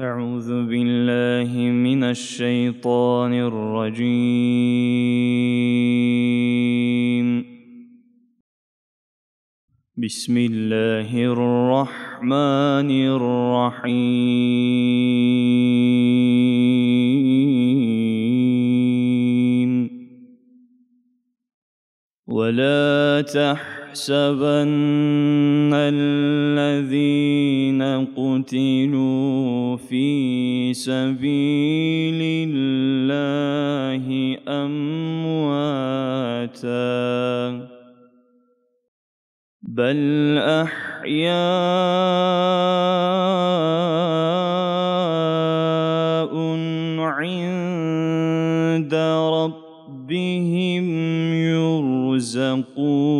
أعوذ بالله من الشيطان الرجيم. بسم الله الرحمن الرحيم. ولا تحسبن الذين قتلوا سبيل الله أمواتا بل أحياء عند ربهم يرزقون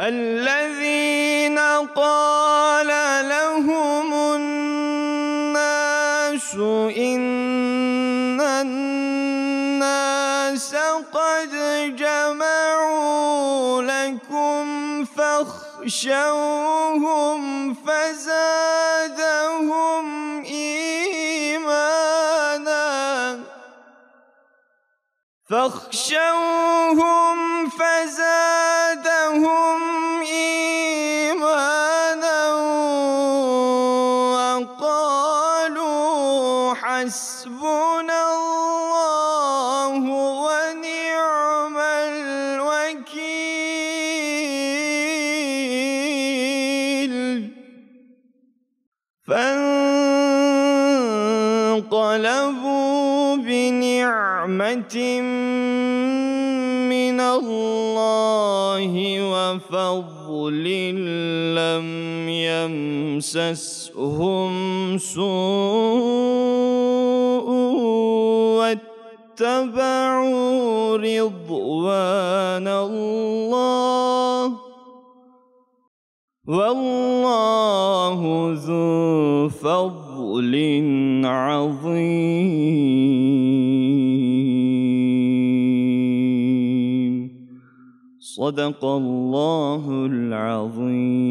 الذين قال لهم الناس إن الناس قد جمعوا لكم فاخشوهم فزادهم إيمانا فاخشوهم فزادهم حسبنا الله ونعم الوكيل. فانقلبوا بنعمة من الله وفضل لم يمسسهم سوء واتبعوا رضوان الله والله ذو فضل عظيم. صدق الله العظيم.